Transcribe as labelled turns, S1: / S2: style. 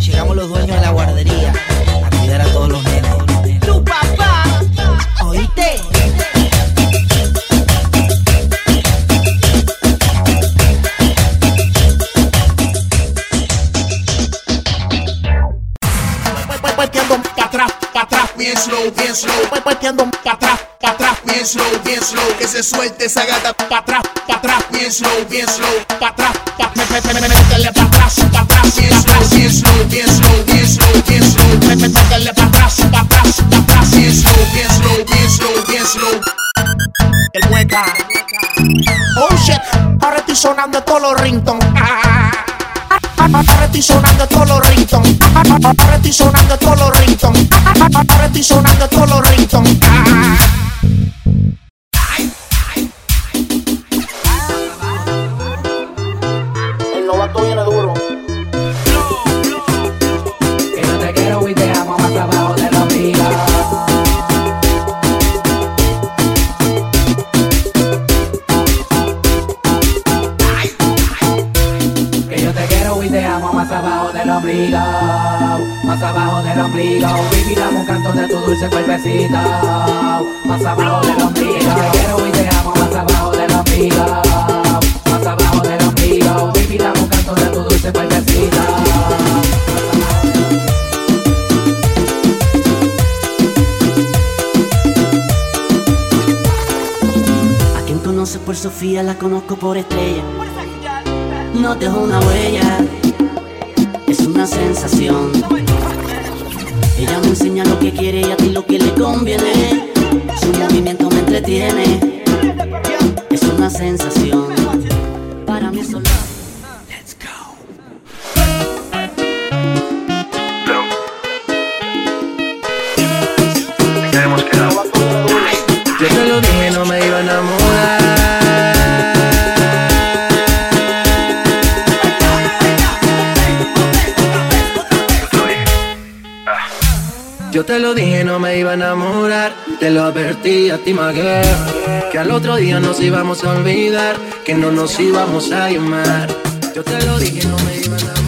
S1: Llegamos los dueños de la guardería a cuidar a todos los nenes. ¡Tu papá! ¿Oíste?
S2: Atrás, bien slow, bien slow. Pueteando pa' atrás, pa' atrás, bien slow, bien slow. Que se suelte esa gata pa' atrás, pa' atrás, bien slow, bien slow. Pa' atrás, pa' métele pa' atrás, pa' atrás, bien slow, bien slow, bien slow, bien slow, bien slow. Métele pa' atrás, pa' atrás, pa' atrás, bien slow, bien slow, bien slow, bien slow. El mueca. Oh shit, ahora estoy sonando todos los ringtones. Ahora estoy sonando todos los ringtones. Ahora estoy sonando todos los ringtones. Ahora estoy sonando todos los ringtones.
S3: Ombligo, más abajo del ombligo. Baby, dame un canto de tu dulce cuerpecito, más abajo del ombligo. Te quiero y te amo más abajo del ombligo, más abajo del ombligo. Baby, dame un canto de tu dulce cuerpecito.
S4: A quien conoce por Sofía la conozco por estrella. No dejo una huella, es una sensación. Ella me enseña lo que quiere y a ti lo que le conviene. Su movimiento me entretiene, es una sensación.
S5: Yo te lo dije, no me iba a enamorar. Te lo advertí a ti, Maguer. Que al otro día nos íbamos a olvidar. Que no nos íbamos a llamar. Yo te lo dije, no me iba a enamorar.